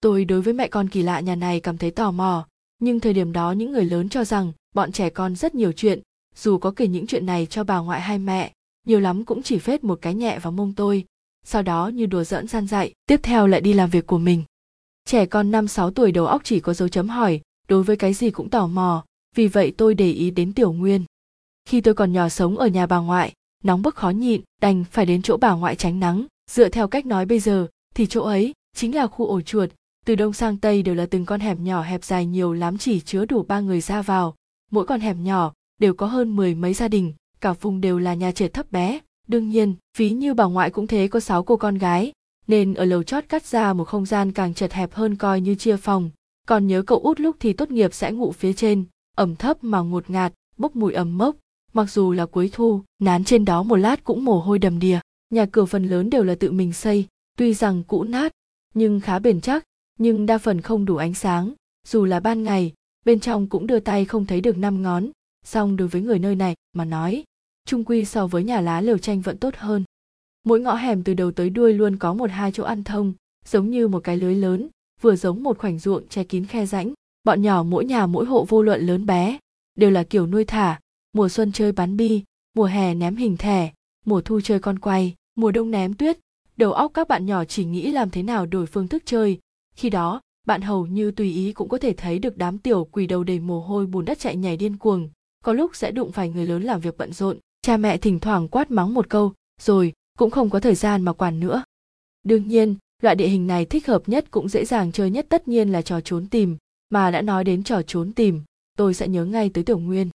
tôi đối với mẹ con kỳ lạ nhà này cảm thấy tò mò, nhưng thời điểm đó những người lớn cho rằng bọn trẻ con rất nhiều chuyện, dù có kể những chuyện này cho bà ngoại hay mẹ, nhiều lắm cũng chỉ phết một cái nhẹ vào mông tôi, sau đó như đùa giỡn gian dạy, tiếp theo lại đi làm việc của mình. Trẻ con năm sáu tuổi đầu óc chỉ có dấu chấm hỏi, đối với cái gì cũng tò mò, vì vậy tôi để ý đến tiểu nguyên. Khi tôi còn nhỏ sống ở nhà bà ngoại, nóng bức khó nhịn, đành phải đến chỗ bà ngoại tránh nắng, dựa theo cách nói bây giờ, thì chỗ ấy chính là khu ổ chuột từ đông sang tây đều là từng con hẻm nhỏ hẹp dài nhiều lắm chỉ chứa đủ ba người ra vào. Mỗi con hẻm nhỏ đều có hơn mười mấy gia đình, cả vùng đều là nhà trệt thấp bé. Đương nhiên, ví như bà ngoại cũng thế, có sáu cô con gái, nên ở lầu chót cắt ra một không gian càng chật hẹp hơn coi như chia phòng. Còn nhớ cậu út lúc thì tốt nghiệp sẽ ngủ phía trên, ẩm thấp mà ngột ngạt, bốc mùi ẩm mốc. Mặc dù là cuối thu, nán trên đó một lát cũng mồ hôi đầm đìa. Nhà cửa phần lớn đều là tự mình xây, tuy rằng cũ nát, nhưng khá bền chắc nhưng đa phần không đủ ánh sáng, dù là ban ngày, bên trong cũng đưa tay không thấy được năm ngón. Song đối với người nơi này mà nói, trung quy so với nhà lá lều tranh vẫn tốt hơn. Mỗi ngõ hẻm từ đầu tới đuôi luôn có một hai chỗ ăn thông, giống như một cái lưới lớn, vừa giống một khoảnh ruộng che kín khe rãnh. Bọn nhỏ mỗi nhà mỗi hộ vô luận lớn bé, đều là kiểu nuôi thả, mùa xuân chơi bắn bi, mùa hè ném hình thẻ, mùa thu chơi con quay, mùa đông ném tuyết. Đầu óc các bạn nhỏ chỉ nghĩ làm thế nào đổi phương thức chơi khi đó, bạn hầu như tùy ý cũng có thể thấy được đám tiểu quỷ đầu đầy mồ hôi bùn đất chạy nhảy điên cuồng. Có lúc sẽ đụng phải người lớn làm việc bận rộn. Cha mẹ thỉnh thoảng quát mắng một câu, rồi cũng không có thời gian mà quản nữa. Đương nhiên, loại địa hình này thích hợp nhất cũng dễ dàng chơi nhất tất nhiên là trò trốn tìm, mà đã nói đến trò trốn tìm, tôi sẽ nhớ ngay tới tiểu nguyên.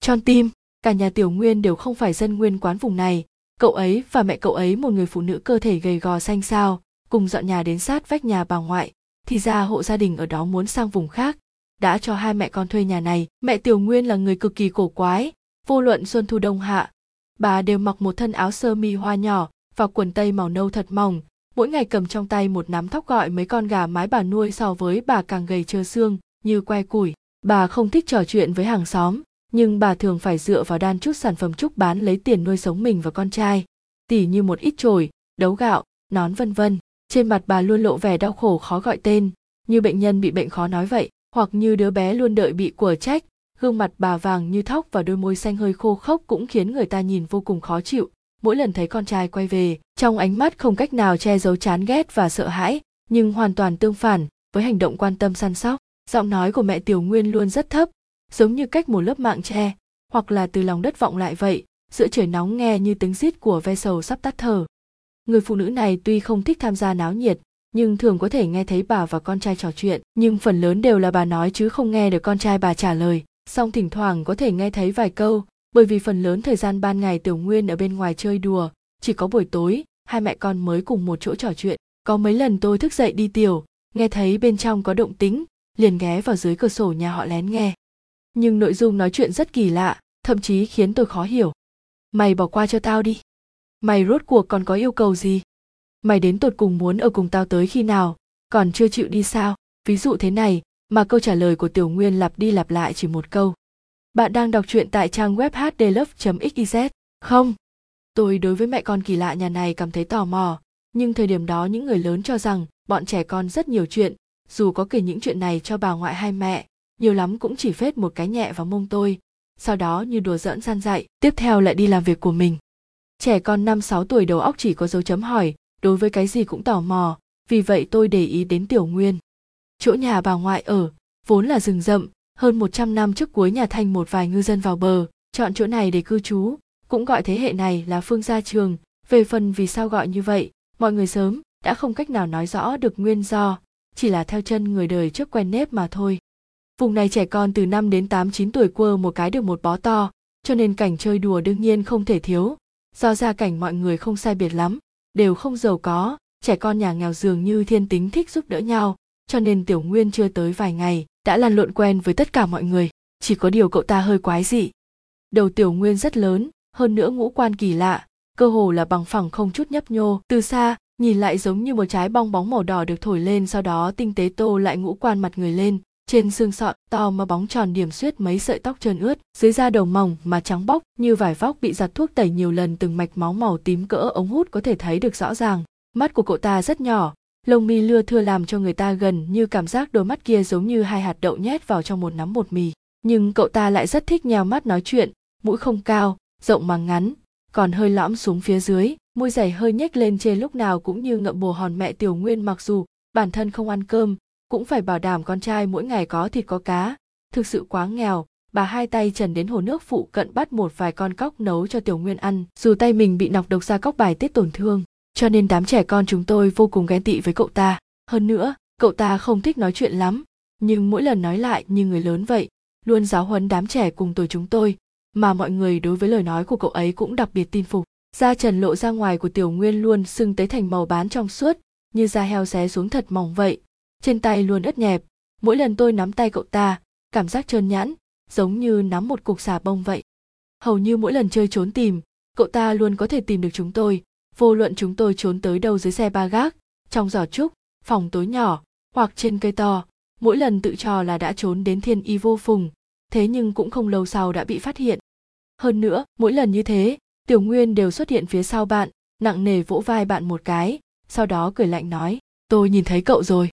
Tròn tim cả nhà tiểu nguyên đều không phải dân nguyên quán vùng này. Cậu ấy và mẹ cậu ấy, một người phụ nữ cơ thể gầy gò xanh xao, cùng dọn nhà đến sát vách nhà bà ngoại thì ra hộ gia đình ở đó muốn sang vùng khác, đã cho hai mẹ con thuê nhà này. Mẹ tiểu nguyên là người cực kỳ cổ quái, vô luận xuân thu đông hạ, bà đều mặc một thân áo sơ mi hoa nhỏ và quần tây màu nâu thật mỏng. Mỗi ngày cầm trong tay một nắm thóc gọi mấy con gà mái bà nuôi so với bà càng gầy trơ xương như que củi. Bà không thích trò chuyện với hàng xóm, nhưng bà thường phải dựa vào đan chút sản phẩm trúc bán lấy tiền nuôi sống mình và con trai, tỉ như một ít chổi đấu gạo, nón vân vân trên mặt bà luôn lộ vẻ đau khổ khó gọi tên. Như bệnh nhân bị bệnh khó nói vậy, hoặc như đứa bé luôn đợi bị của trách, gương mặt bà vàng như thóc và đôi môi xanh hơi khô khốc cũng khiến người ta nhìn vô cùng khó chịu. Mỗi lần thấy con trai quay về, trong ánh mắt không cách nào che giấu chán ghét và sợ hãi, nhưng hoàn toàn tương phản với hành động quan tâm săn sóc. Giọng nói của mẹ tiểu nguyên luôn rất thấp, giống như cách một lớp mạng tre, hoặc là từ lòng đất vọng lại vậy, giữa trời nóng nghe như tiếng rít của ve sầu sắp tắt thở người phụ nữ này tuy không thích tham gia náo nhiệt, nhưng thường có thể nghe thấy bà và con trai trò chuyện. Nhưng phần lớn đều là bà nói chứ không nghe được con trai bà trả lời. Song thỉnh thoảng có thể nghe thấy vài câu, bởi vì phần lớn thời gian ban ngày tiểu nguyên ở bên ngoài chơi đùa. Chỉ có buổi tối, hai mẹ con mới cùng một chỗ trò chuyện. Có mấy lần tôi thức dậy đi tiểu, nghe thấy bên trong có động tính liền ghé vào dưới cửa sổ nhà họ lén nghe. Nhưng nội dung nói chuyện rất kỳ lạ, thậm chí khiến tôi khó hiểu. Mày bỏ qua cho tao đi mày rốt cuộc còn có yêu cầu gì? Mày đến tột cùng muốn ở cùng tao tới khi nào? Còn chưa chịu đi sao? Ví dụ thế này, mà câu trả lời của tiểu nguyên lặp đi lặp lại chỉ một câu. Bạn đang đọc truyện tại trang web hdlove xyz không. Tôi đối với mẹ con kỳ lạ nhà này cảm thấy tò mò, nhưng thời điểm đó những người lớn cho rằng bọn trẻ con rất nhiều chuyện, dù có kể những chuyện này cho bà ngoại hay mẹ, nhiều lắm cũng chỉ phết một cái nhẹ vào mông tôi, sau đó như đùa giỡn gian dạy. Tiếp theo lại đi làm việc của mình trẻ con năm sáu tuổi đầu óc chỉ có dấu chấm hỏi, đối với cái gì cũng tò mò, vì vậy tôi để ý đến tiểu nguyên. Chỗ nhà bà ngoại ở, vốn là rừng rậm, hơn 100 năm trước cuối nhà thanh một vài ngư dân vào bờ, chọn chỗ này để cư trú, cũng gọi thế hệ này là phương gia trường. Về phần vì sao gọi như vậy, mọi người sớm đã không cách nào nói rõ được nguyên do, chỉ là theo chân người đời trước quen nếp mà thôi. Vùng này trẻ con từ 5 đến 8 9 tuổi quơ một cái được một bó to, cho nên cảnh chơi đùa đương nhiên không thể thiếu do gia cảnh mọi người không sai biệt lắm, đều không giàu có, trẻ con nhà nghèo dường như thiên tính thích giúp đỡ nhau, cho nên tiểu nguyên chưa tới vài ngày, đã lăn lộn quen với tất cả mọi người. Chỉ có điều cậu ta hơi quái dị. Đầu tiểu nguyên rất lớn, hơn nữa ngũ quan kỳ lạ, cơ hồ là bằng phẳng không chút nhấp nhô. Từ xa, nhìn lại giống như một trái bong bóng màu đỏ được thổi lên, sau đó tinh tế tô lại ngũ quan mặt người lên trên xương sọ, to mà bóng tròn điểm xuyết mấy sợi tóc trơn ướt, dưới da đầu mỏng mà trắng bóc, như vải vóc bị giặt thuốc tẩy nhiều lần từng mạch máu màu tím cỡ ống hút có thể thấy được rõ ràng. Mắt của cậu ta rất nhỏ, lông mi lưa thưa làm cho người ta gần như cảm giác đôi mắt kia giống như hai hạt đậu nhét vào trong một nắm bột mì. Nhưng cậu ta lại rất thích nhào mắt nói chuyện, mũi không cao, rộng mà ngắn, còn hơi lõm xuống phía dưới, môi dày hơi nhếch lên trên lúc nào cũng như ngậm bồ hòn mẹ tiểu nguyên mặc dù bản thân không ăn cơm cũng phải bảo đảm con trai mỗi ngày có thịt có cá, thực sự quá nghèo. Bà hai tay trần đến hồ nước phụ cận bắt một vài con cóc nấu cho tiểu nguyên ăn. Dù tay mình bị nọc độc ra cóc bài tiết tổn thương, cho nên đám trẻ con chúng tôi vô cùng ghen tị với cậu ta. Hơn nữa, cậu ta không thích nói chuyện lắm, nhưng mỗi lần nói lại như người lớn vậy, luôn giáo huấn đám trẻ cùng tuổi chúng tôi, mà mọi người đối với lời nói của cậu ấy cũng đặc biệt tin phục. Da trần lộ ra ngoài của tiểu nguyên luôn sưng tới thành màu bán trong suốt, như da heo xé xuống thật mỏng vậy trên tay luôn ướt nhẹp. Mỗi lần tôi nắm tay cậu ta, cảm giác trơn nhẵn, giống như nắm một cục xà bông vậy. Hầu như mỗi lần chơi trốn tìm, cậu ta luôn có thể tìm được chúng tôi, vô luận chúng tôi trốn tới đâu dưới xe ba gác, trong giỏ trúc, phòng tối nhỏ, hoặc trên cây to. Mỗi lần tự trò là đã trốn đến thiên y vô phùng, thế nhưng cũng không lâu sau đã bị phát hiện. Hơn nữa, mỗi lần như thế, tiểu nguyên đều xuất hiện phía sau bạn, nặng nề vỗ vai bạn một cái, sau đó cười lạnh nói, tôi nhìn thấy cậu rồi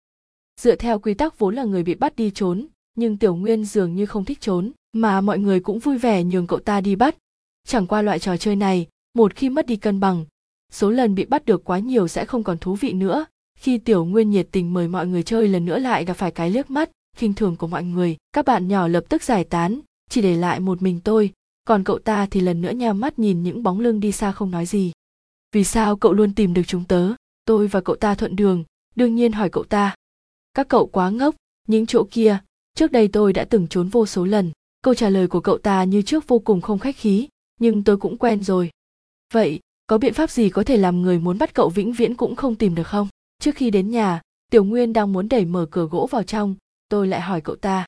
dựa theo quy tắc vốn là người bị bắt đi trốn, nhưng tiểu nguyên dường như không thích trốn, mà mọi người cũng vui vẻ nhường cậu ta đi bắt. Chẳng qua loại trò chơi này, một khi mất đi cân bằng, số lần bị bắt được quá nhiều sẽ không còn thú vị nữa. Khi tiểu nguyên nhiệt tình mời mọi người chơi lần nữa lại gặp phải cái liếc mắt, khinh thường của mọi người, các bạn nhỏ lập tức giải tán, chỉ để lại một mình tôi, còn cậu ta thì lần nữa nheo mắt nhìn những bóng lưng đi xa không nói gì. Vì sao cậu luôn tìm được chúng tớ? Tôi và cậu ta thuận đường, đương nhiên hỏi cậu ta các cậu quá ngốc, những chỗ kia. Trước đây tôi đã từng trốn vô số lần. Câu trả lời của cậu ta như trước vô cùng không khách khí, nhưng tôi cũng quen rồi. Vậy, có biện pháp gì có thể làm người muốn bắt cậu vĩnh viễn cũng không tìm được không? Trước khi đến nhà, tiểu nguyên đang muốn đẩy mở cửa gỗ vào trong. Tôi lại hỏi cậu ta.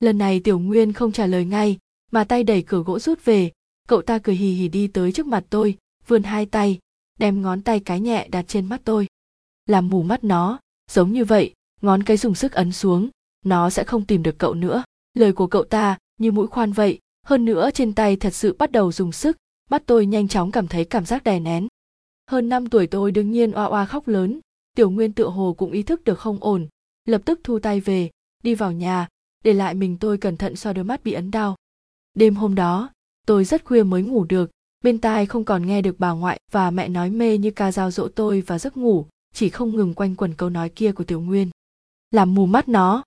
Lần này tiểu nguyên không trả lời ngay, mà tay đẩy cửa gỗ rút về. Cậu ta cười hì hì đi tới trước mặt tôi, vươn hai tay, đem ngón tay cái nhẹ đặt trên mắt tôi. Làm mù mắt nó, giống như vậy ngón cái dùng sức ấn xuống, nó sẽ không tìm được cậu nữa. Lời của cậu ta như mũi khoan vậy, hơn nữa trên tay thật sự bắt đầu dùng sức, mắt tôi nhanh chóng cảm thấy cảm giác đè nén. Hơn năm tuổi tôi đương nhiên oa oa khóc lớn, tiểu nguyên tựa hồ cũng ý thức được không ổn, lập tức thu tay về, đi vào nhà, để lại mình tôi cẩn thận xoa đôi mắt bị ấn đau. Đêm hôm đó, tôi rất khuya mới ngủ được, bên tai không còn nghe được bà ngoại và mẹ nói mê như ca dao dỗ tôi và giấc ngủ, chỉ không ngừng quanh quẩn câu nói kia của tiểu nguyên làm mù mắt nó.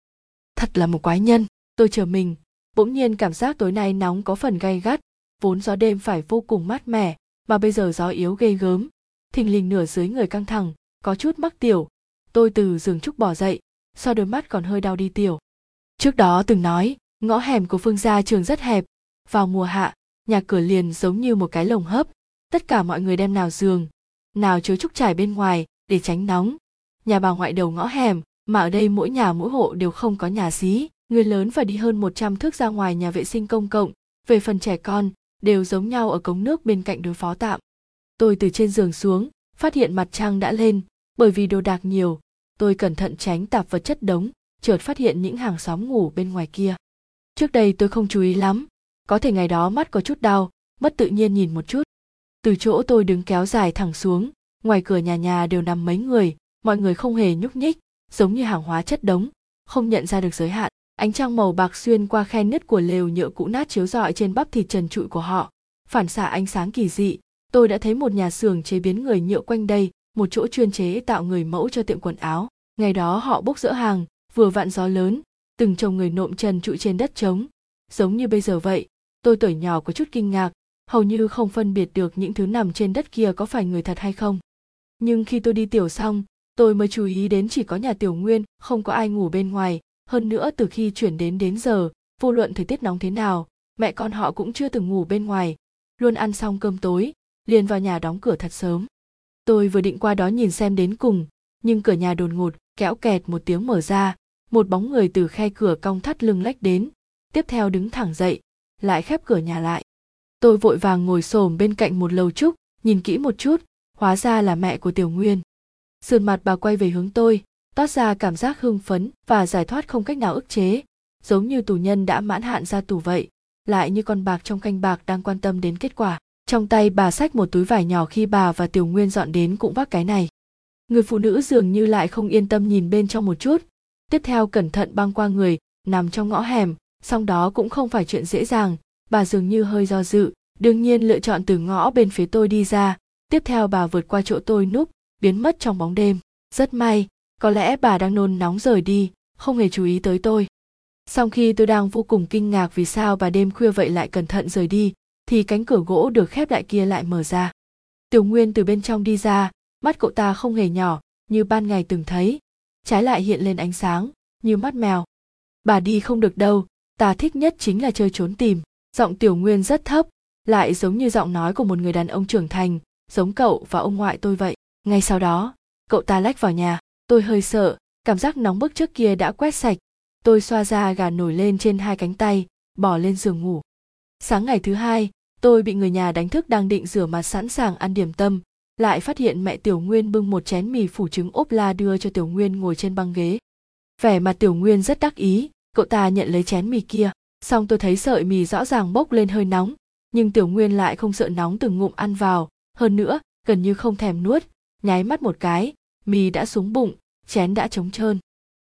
Thật là một quái nhân. Tôi chờ mình. Bỗng nhiên cảm giác tối nay nóng có phần gay gắt. Vốn gió đêm phải vô cùng mát mẻ, mà bây giờ gió yếu ghê gớm. Thình lình nửa dưới người căng thẳng, có chút mắc tiểu. Tôi từ giường trúc bỏ dậy, so đôi mắt còn hơi đau đi tiểu. Trước đó từng nói, ngõ hẻm của phương gia trường rất hẹp. Vào mùa hạ, nhà cửa liền giống như một cái lồng hấp. Tất cả mọi người đem nào giường, nào chứa trúc trải bên ngoài để tránh nóng. Nhà bà ngoại đầu ngõ hẻm mà ở đây mỗi nhà mỗi hộ đều không có nhà xí, người lớn phải đi hơn 100 thước ra ngoài nhà vệ sinh công cộng. Về phần trẻ con, đều giống nhau ở cống nước bên cạnh đối phó tạm. Tôi từ trên giường xuống, phát hiện mặt trăng đã lên, bởi vì đồ đạc nhiều. Tôi cẩn thận tránh tạp vật chất đống, chợt phát hiện những hàng xóm ngủ bên ngoài kia. Trước đây tôi không chú ý lắm, có thể ngày đó mắt có chút đau, mất tự nhiên nhìn một chút. Từ chỗ tôi đứng kéo dài thẳng xuống, ngoài cửa nhà nhà đều nằm mấy người, mọi người không hề nhúc nhích giống như hàng hóa chất đống, không nhận ra được giới hạn. Ánh trăng màu bạc xuyên qua khe nứt của lều nhựa cũ nát chiếu rọi trên bắp thịt trần trụi của họ, phản xạ ánh sáng kỳ dị. Tôi đã thấy một nhà xưởng chế biến người nhựa quanh đây, một chỗ chuyên chế tạo người mẫu cho tiệm quần áo. Ngày đó họ bốc rỡ hàng, vừa vặn gió lớn, từng chồng người nộm trần trụi trên đất trống. Giống như bây giờ vậy, tôi tuổi nhỏ có chút kinh ngạc, hầu như không phân biệt được những thứ nằm trên đất kia có phải người thật hay không. Nhưng khi tôi đi tiểu xong tôi mới chú ý đến chỉ có nhà tiểu nguyên, không có ai ngủ bên ngoài. Hơn nữa từ khi chuyển đến đến giờ, vô luận thời tiết nóng thế nào, mẹ con họ cũng chưa từng ngủ bên ngoài. Luôn ăn xong cơm tối, liền vào nhà đóng cửa thật sớm. Tôi vừa định qua đó nhìn xem đến cùng, nhưng cửa nhà đột ngột, kéo kẹt một tiếng mở ra. Một bóng người từ khe cửa cong thắt lưng lách đến. Tiếp theo đứng thẳng dậy, lại khép cửa nhà lại. Tôi vội vàng ngồi xổm bên cạnh một lầu trúc, nhìn kỹ một chút, hóa ra là mẹ của tiểu nguyên sườn mặt bà quay về hướng tôi, toát ra cảm giác hưng phấn và giải thoát không cách nào ức chế. Giống như tù nhân đã mãn hạn ra tù vậy, lại như con bạc trong canh bạc đang quan tâm đến kết quả. Trong tay bà xách một túi vải nhỏ khi bà và tiểu nguyên dọn đến cũng vác cái này. Người phụ nữ dường như lại không yên tâm nhìn bên trong một chút. Tiếp theo cẩn thận băng qua người, nằm trong ngõ hẻm, song đó cũng không phải chuyện dễ dàng. Bà dường như hơi do dự, đương nhiên lựa chọn từ ngõ bên phía tôi đi ra. Tiếp theo bà vượt qua chỗ tôi núp biến mất trong bóng đêm. Rất may, có lẽ bà đang nôn nóng rời đi, không hề chú ý tới tôi. Sau khi tôi đang vô cùng kinh ngạc vì sao bà đêm khuya vậy lại cẩn thận rời đi, thì cánh cửa gỗ được khép lại kia lại mở ra. Tiểu nguyên từ bên trong đi ra, mắt cậu ta không hề nhỏ, như ban ngày từng thấy. Trái lại hiện lên ánh sáng, như mắt mèo. Bà đi không được đâu, ta thích nhất chính là chơi trốn tìm. Giọng tiểu nguyên rất thấp, lại giống như giọng nói của một người đàn ông trưởng thành, giống cậu và ông ngoại tôi vậy ngay sau đó, cậu ta lách vào nhà. Tôi hơi sợ, cảm giác nóng bức trước kia đã quét sạch. Tôi xoa da gà nổi lên trên hai cánh tay, bỏ lên giường ngủ. Sáng ngày thứ hai, tôi bị người nhà đánh thức đang định rửa mặt sẵn sàng ăn điểm tâm. Lại phát hiện mẹ tiểu nguyên bưng một chén mì phủ trứng ốp la đưa cho tiểu nguyên ngồi trên băng ghế. Vẻ mặt tiểu nguyên rất đắc ý, cậu ta nhận lấy chén mì kia. Xong tôi thấy sợi mì rõ ràng bốc lên hơi nóng, nhưng tiểu nguyên lại không sợ nóng từng ngụm ăn vào. Hơn nữa, gần như không thèm nuốt nháy mắt một cái, mì đã xuống bụng, chén đã trống trơn.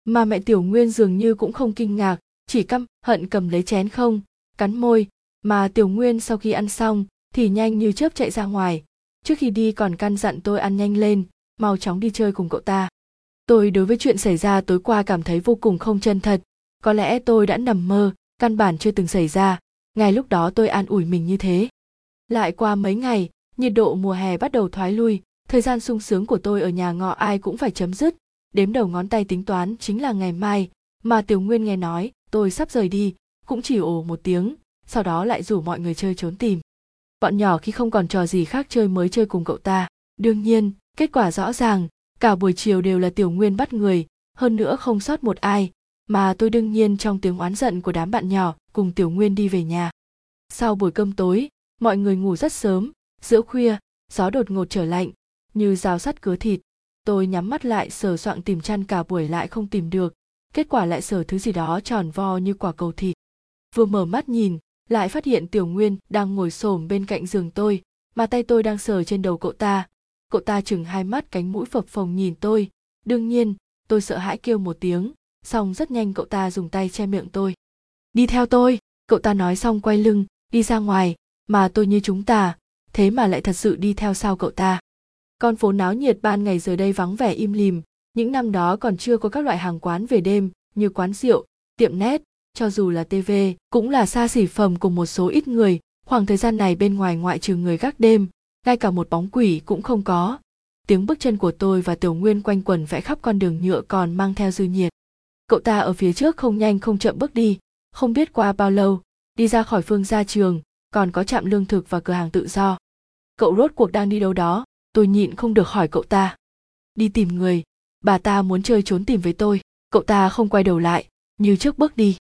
Mà mẹ tiểu nguyên dường như cũng không kinh ngạc, chỉ căm hận cầm lấy chén không, cắn môi. Mà tiểu nguyên sau khi ăn xong, thì nhanh như chớp chạy ra ngoài. Trước khi đi còn căn dặn tôi ăn nhanh lên, mau chóng đi chơi cùng cậu ta. Tôi đối với chuyện xảy ra tối qua cảm thấy vô cùng không chân thật. Có lẽ tôi đã nằm mơ, căn bản chưa từng xảy ra. Ngay lúc đó tôi an ủi mình như thế. Lại qua mấy ngày, nhiệt độ mùa hè bắt đầu thoái lui thời gian sung sướng của tôi ở nhà ngọ ai cũng phải chấm dứt. Đếm đầu ngón tay tính toán chính là ngày mai, mà tiểu nguyên nghe nói, tôi sắp rời đi, cũng chỉ ồ một tiếng, sau đó lại rủ mọi người chơi trốn tìm. Bọn nhỏ khi không còn trò gì khác chơi mới chơi cùng cậu ta. Đương nhiên, kết quả rõ ràng, cả buổi chiều đều là tiểu nguyên bắt người, hơn nữa không sót một ai, mà tôi đương nhiên trong tiếng oán giận của đám bạn nhỏ cùng tiểu nguyên đi về nhà. Sau buổi cơm tối, mọi người ngủ rất sớm, giữa khuya, gió đột ngột trở lạnh như rào sắt cứa thịt. Tôi nhắm mắt lại sờ soạng tìm chăn cả buổi lại không tìm được. Kết quả lại sờ thứ gì đó tròn vo như quả cầu thịt. Vừa mở mắt nhìn, lại phát hiện tiểu nguyên đang ngồi xổm bên cạnh giường tôi, mà tay tôi đang sờ trên đầu cậu ta. Cậu ta chừng hai mắt cánh mũi phập phồng nhìn tôi. Đương nhiên, tôi sợ hãi kêu một tiếng, xong rất nhanh cậu ta dùng tay che miệng tôi. Đi theo tôi, cậu ta nói xong quay lưng, đi ra ngoài, mà tôi như chúng ta, thế mà lại thật sự đi theo sau cậu ta con phố náo nhiệt ban ngày giờ đây vắng vẻ im lìm. Những năm đó còn chưa có các loại hàng quán về đêm, như quán rượu, tiệm nét cho dù là tv cũng là xa xỉ phẩm cùng một số ít người. Khoảng thời gian này bên ngoài ngoại trừ người gác đêm, ngay cả một bóng quỷ cũng không có. Tiếng bước chân của tôi và tiểu nguyên quanh quẩn vẽ khắp con đường nhựa còn mang theo dư nhiệt. Cậu ta ở phía trước không nhanh không chậm bước đi, không biết qua bao lâu, đi ra khỏi phương gia trường, còn có trạm lương thực và cửa hàng tự do. Cậu rốt cuộc đang đi đâu đó? Tôi nhịn không được hỏi cậu ta. Đi tìm người. Bà ta muốn chơi trốn tìm với tôi. Cậu ta không quay đầu lại, như trước bước đi.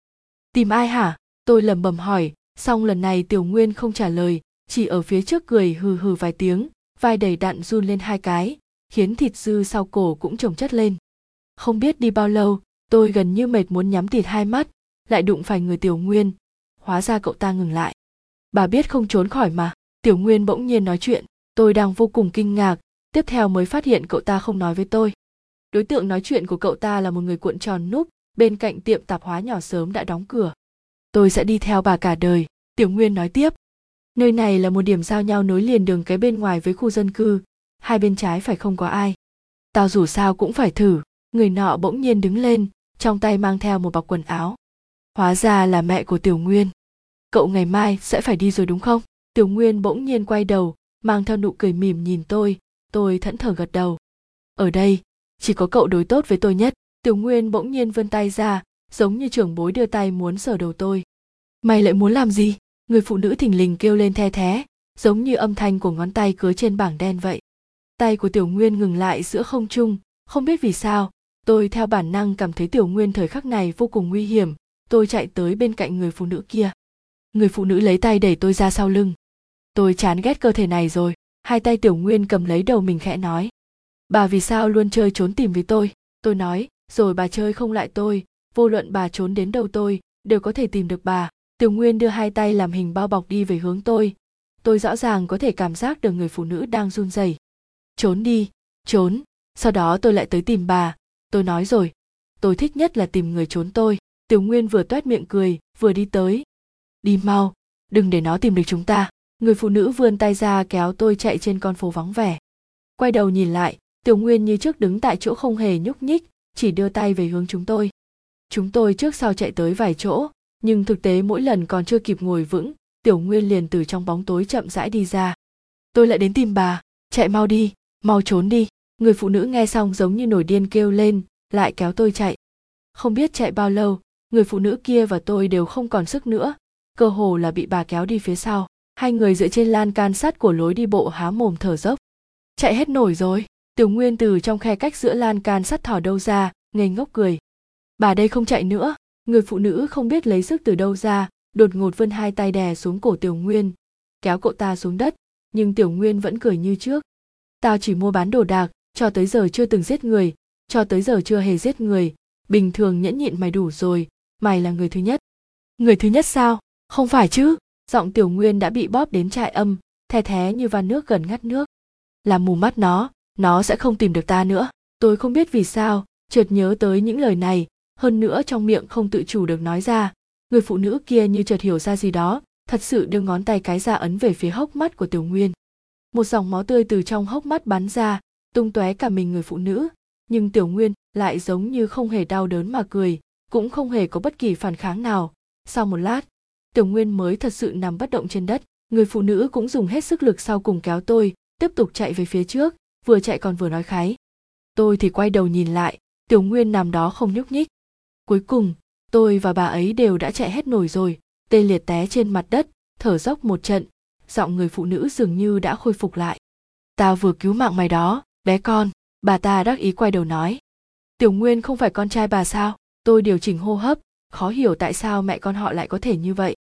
Tìm ai hả? Tôi lẩm bẩm hỏi. Xong lần này tiểu nguyên không trả lời, chỉ ở phía trước cười hừ hừ vài tiếng, vai đầy đạn run lên hai cái, khiến thịt dư sau cổ cũng trồng chất lên. Không biết đi bao lâu, tôi gần như mệt muốn nhắm tịt hai mắt, lại đụng phải người tiểu nguyên. Hóa ra cậu ta ngừng lại. Bà biết không trốn khỏi mà. Tiểu nguyên bỗng nhiên nói chuyện tôi đang vô cùng kinh ngạc. Tiếp theo mới phát hiện cậu ta không nói với tôi. Đối tượng nói chuyện của cậu ta là một người cuộn tròn núp, bên cạnh tiệm tạp hóa nhỏ sớm đã đóng cửa. Tôi sẽ đi theo bà cả đời, tiểu nguyên nói tiếp. Nơi này là một điểm giao nhau nối liền đường cái bên ngoài với khu dân cư, hai bên trái phải không có ai. Tao dù sao cũng phải thử, người nọ bỗng nhiên đứng lên, trong tay mang theo một bọc quần áo. Hóa ra là mẹ của tiểu nguyên. Cậu ngày mai sẽ phải đi rồi đúng không? Tiểu nguyên bỗng nhiên quay đầu mang theo nụ cười mỉm nhìn tôi tôi thẫn thờ gật đầu. Ở đây, chỉ có cậu đối tốt với tôi nhất. Tiểu nguyên bỗng nhiên vươn tay ra, giống như trưởng bối đưa tay muốn sờ đầu tôi. Mày lại muốn làm gì? Người phụ nữ thình lình kêu lên the thé, giống như âm thanh của ngón tay cứa trên bảng đen vậy. Tay của tiểu nguyên ngừng lại giữa không trung, không biết vì sao, tôi theo bản năng cảm thấy tiểu nguyên thời khắc này vô cùng nguy hiểm. Tôi chạy tới bên cạnh người phụ nữ kia. Người phụ nữ lấy tay đẩy tôi ra sau lưng tôi chán ghét cơ thể này rồi. Hai tay tiểu nguyên cầm lấy đầu mình khẽ nói. Bà vì sao luôn chơi trốn tìm với tôi? Tôi nói, rồi bà chơi không lại tôi. Vô luận bà trốn đến đầu tôi, đều có thể tìm được bà. Tiểu nguyên đưa hai tay làm hình bao bọc đi về hướng tôi. Tôi rõ ràng có thể cảm giác được người phụ nữ đang run rẩy. Trốn đi, trốn. Sau đó tôi lại tới tìm bà. Tôi nói rồi. Tôi thích nhất là tìm người trốn tôi. Tiểu nguyên vừa toét miệng cười, vừa đi tới. Đi mau, đừng để nó tìm được chúng ta người phụ nữ vươn tay ra kéo tôi chạy trên con phố vắng vẻ. Quay đầu nhìn lại, tiểu nguyên như trước đứng tại chỗ không hề nhúc nhích, chỉ đưa tay về hướng chúng tôi. Chúng tôi trước sau chạy tới vài chỗ, nhưng thực tế mỗi lần còn chưa kịp ngồi vững, tiểu nguyên liền từ trong bóng tối chậm rãi đi ra. Tôi lại đến tìm bà, chạy mau đi, mau trốn đi. Người phụ nữ nghe xong giống như nổi điên kêu lên, lại kéo tôi chạy. Không biết chạy bao lâu, người phụ nữ kia và tôi đều không còn sức nữa, cơ hồ là bị bà kéo đi phía sau hai người dựa trên lan can sắt của lối đi bộ há mồm thở dốc. Chạy hết nổi rồi. Tiểu nguyên từ trong khe cách giữa lan can sắt thỏ đâu ra, ngây ngốc cười. Bà đây không chạy nữa. Người phụ nữ không biết lấy sức từ đâu ra, đột ngột vươn hai tay đè xuống cổ tiểu nguyên, kéo cậu ta xuống đất. Nhưng tiểu nguyên vẫn cười như trước. Tao chỉ mua bán đồ đạc, cho tới giờ chưa từng giết người, cho tới giờ chưa hề giết người. Bình thường nhẫn nhịn mày đủ rồi, mày là người thứ nhất. Người thứ nhất sao? Không phải chứ giọng tiểu nguyên đã bị bóp đến trại âm, the thé như van nước gần ngắt nước. Làm mù mắt nó nó sẽ không tìm được ta nữa. Tôi không biết vì sao, chợt nhớ tới những lời này, hơn nữa trong miệng không tự chủ được nói ra. Người phụ nữ kia như chợt hiểu ra gì đó, thật sự đưa ngón tay cái ra ấn về phía hốc mắt của tiểu nguyên. Một dòng máu tươi từ trong hốc mắt bắn ra, tung tóe cả mình người phụ nữ. Nhưng tiểu nguyên lại giống như không hề đau đớn mà cười, cũng không hề có bất kỳ phản kháng nào. Sau một lát tiểu nguyên mới thật sự nằm bất động trên đất. Người phụ nữ cũng dùng hết sức lực sau cùng kéo tôi, tiếp tục chạy về phía trước, vừa chạy còn vừa nói khái. Tôi thì quay đầu nhìn lại, tiểu nguyên nằm đó không nhúc nhích. Cuối cùng, tôi và bà ấy đều đã chạy hết nổi rồi, tê liệt té trên mặt đất, thở dốc một trận, giọng người phụ nữ dường như đã khôi phục lại. Tao vừa cứu mạng mày đó, bé con, bà ta đắc ý quay đầu nói. Tiểu nguyên không phải con trai bà sao? Tôi điều chỉnh hô hấp, khó hiểu tại sao mẹ con họ lại có thể như vậy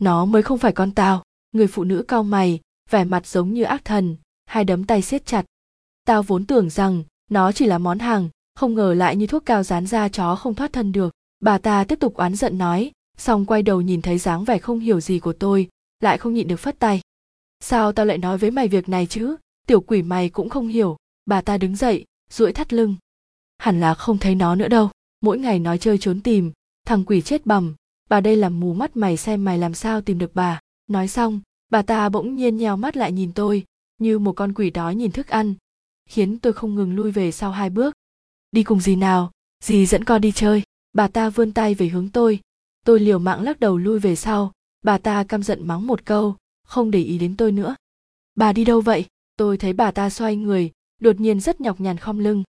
nó mới không phải con tao. Người phụ nữ cau mày, vẻ mặt giống như ác thần, hai đấm tay siết chặt. Tao vốn tưởng rằng nó chỉ là món hàng, không ngờ lại như thuốc cao dán ra chó không thoát thân được. Bà ta tiếp tục oán giận nói, xong quay đầu nhìn thấy dáng vẻ không hiểu gì của tôi, lại không nhịn được phất tay. Sao tao lại nói với mày việc này chứ? Tiểu quỷ mày cũng không hiểu. Bà ta đứng dậy, duỗi thắt lưng. Hẳn là không thấy nó nữa đâu. Mỗi ngày nói chơi trốn tìm, thằng quỷ chết bầm bà đây làm mù mắt mày xem mày làm sao tìm được bà. Nói xong, bà ta bỗng nhiên nheo mắt lại nhìn tôi, như một con quỷ đói nhìn thức ăn, khiến tôi không ngừng lui về sau hai bước. Đi cùng gì nào, dì dẫn con đi chơi. Bà ta vươn tay về hướng tôi. Tôi liều mạng lắc đầu lui về sau. Bà ta căm giận mắng một câu, không để ý đến tôi nữa. Bà đi đâu vậy? Tôi thấy bà ta xoay người, đột nhiên rất nhọc nhằn khom lưng.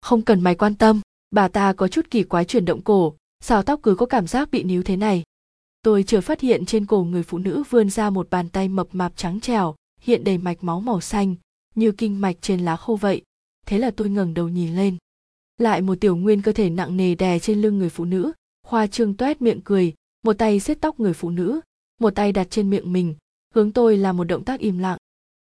Không cần mày quan tâm. Bà ta có chút kỳ quái chuyển động cổ sao tóc cứ có cảm giác bị níu thế này. Tôi chưa phát hiện trên cổ người phụ nữ vươn ra một bàn tay mập mạp trắng trẻo, hiện đầy mạch máu màu xanh, như kinh mạch trên lá khô vậy. Thế là tôi ngẩng đầu nhìn lên. Lại một tiểu nguyên cơ thể nặng nề đè trên lưng người phụ nữ, khoa trương toét miệng cười, một tay siết tóc người phụ nữ, một tay đặt trên miệng mình, hướng tôi là một động tác im lặng.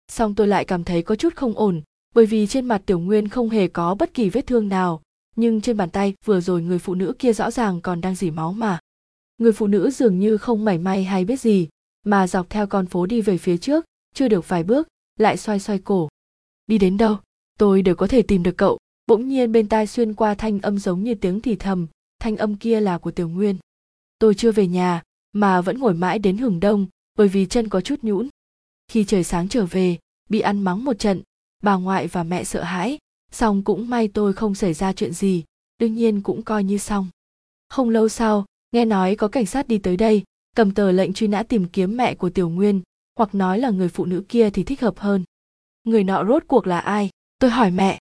Xong tôi lại cảm thấy có chút không ổn, bởi vì trên mặt tiểu nguyên không hề có bất kỳ vết thương nào nhưng trên bàn tay vừa rồi người phụ nữ kia rõ ràng còn đang dỉ máu mà. Người phụ nữ dường như không mảy may hay biết gì, mà dọc theo con phố đi về phía trước, chưa được vài bước, lại xoay xoay cổ. Đi đến đâu? Tôi đều có thể tìm được cậu. Bỗng nhiên bên tai xuyên qua thanh âm giống như tiếng thì thầm, thanh âm kia là của tiểu nguyên. Tôi chưa về nhà, mà vẫn ngồi mãi đến hừng đông, bởi vì chân có chút nhũn. Khi trời sáng trở về, bị ăn mắng một trận, bà ngoại và mẹ sợ hãi xong cũng may tôi không xảy ra chuyện gì, đương nhiên cũng coi như xong. Không lâu sau, nghe nói có cảnh sát đi tới đây, cầm tờ lệnh truy nã tìm kiếm mẹ của tiểu nguyên, hoặc nói là người phụ nữ kia thì thích hợp hơn. Người nọ rốt cuộc là ai? Tôi hỏi mẹ.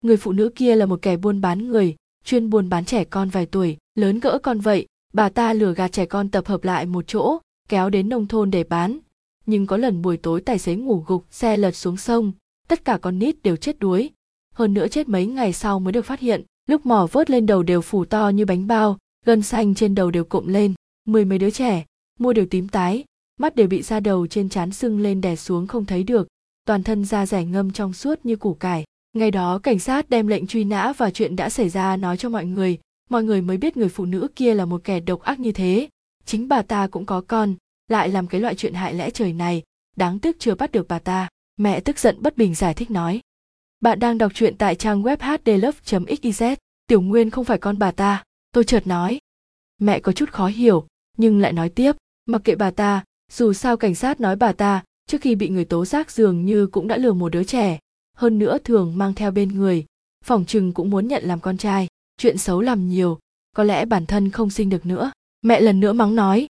Người phụ nữ kia là một kẻ buôn bán người, chuyên buôn bán trẻ con vài tuổi, lớn cỡ con vậy. Bà ta lừa gạt trẻ con tập hợp lại một chỗ, kéo đến nông thôn để bán. Nhưng có lần buổi tối tài xế ngủ gục, xe lật xuống sông, tất cả con nít đều chết đuối hơn nữa chết mấy ngày sau mới được phát hiện, lúc mỏ vớt lên đầu đều phủ to như bánh bao, gân xanh trên đầu đều cụm lên. Mười mấy đứa trẻ, mua đều tím tái, mắt đều bị da đầu trên trán sưng lên đè xuống không thấy được, toàn thân da rẻ ngâm trong suốt như củ cải. Ngày đó cảnh sát đem lệnh truy nã và chuyện đã xảy ra nói cho mọi người mọi người mới biết người phụ nữ kia là một kẻ độc ác như thế. Chính bà ta cũng có con, lại làm cái loại chuyện hại lẽ trời này, đáng tiếc chưa bắt được bà ta. Mẹ tức giận bất bình giải thích nói. Bạn đang đọc truyện tại trang web hdlove.xyz. Tiểu Nguyên không phải con bà ta, tôi chợt nói. Mẹ có chút khó hiểu, nhưng lại nói tiếp, mặc kệ bà ta, dù sao cảnh sát nói bà ta, trước khi bị người tố giác dường như cũng đã lừa một đứa trẻ, hơn nữa thường mang theo bên người, phỏng chừng cũng muốn nhận làm con trai, chuyện xấu làm nhiều, có lẽ bản thân không sinh được nữa. Mẹ lần nữa mắng nói.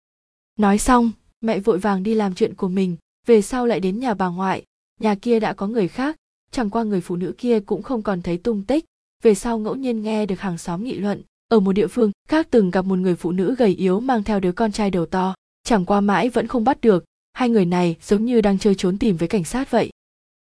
Nói xong, mẹ vội vàng đi làm chuyện của mình, về sau lại đến nhà bà ngoại, nhà kia đã có người khác, chẳng qua người phụ nữ kia cũng không còn thấy tung tích, về sau ngẫu nhiên nghe được hàng xóm nghị luận, ở một địa phương khác từng gặp một người phụ nữ gầy yếu mang theo đứa con trai đầu to, chẳng qua mãi vẫn không bắt được, hai người này giống như đang chơi trốn tìm với cảnh sát vậy.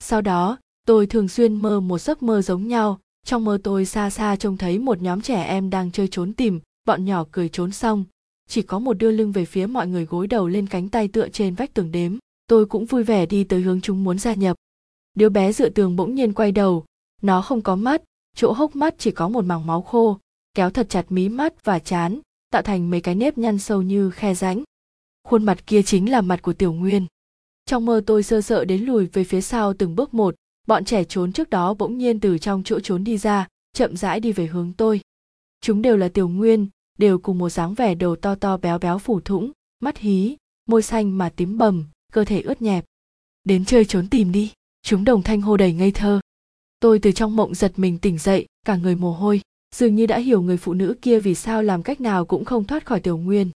Sau đó, tôi thường xuyên mơ một giấc mơ giống nhau, trong mơ tôi xa xa trông thấy một nhóm trẻ em đang chơi trốn tìm, bọn nhỏ cười trốn xong, chỉ có một đưa lưng về phía mọi người gối đầu lên cánh tay tựa trên vách tường đếm, tôi cũng vui vẻ đi tới hướng chúng muốn gia nhập. Đứa bé dựa tường bỗng nhiên quay đầu, nó không có mắt, chỗ hốc mắt chỉ có một mảng máu khô, kéo thật chặt mí mắt và chán, tạo thành mấy cái nếp nhăn sâu như khe rãnh. Khuôn mặt kia chính là mặt của Tiểu Nguyên. Trong mơ tôi sơ sợ đến lùi về phía sau từng bước một, bọn trẻ trốn trước đó bỗng nhiên từ trong chỗ trốn đi ra, chậm rãi đi về hướng tôi. Chúng đều là Tiểu Nguyên, đều cùng một dáng vẻ đầu to to béo béo phủ thủng, mắt hí, môi xanh mà tím bầm, cơ thể ướt nhẹp. Đến chơi trốn tìm đi, chúng đồng thanh hô đầy ngây thơ. Tôi từ trong mộng giật mình tỉnh dậy, cả người mồ hôi, dường như đã hiểu người phụ nữ kia vì sao làm cách nào cũng không thoát khỏi tiểu nguyên.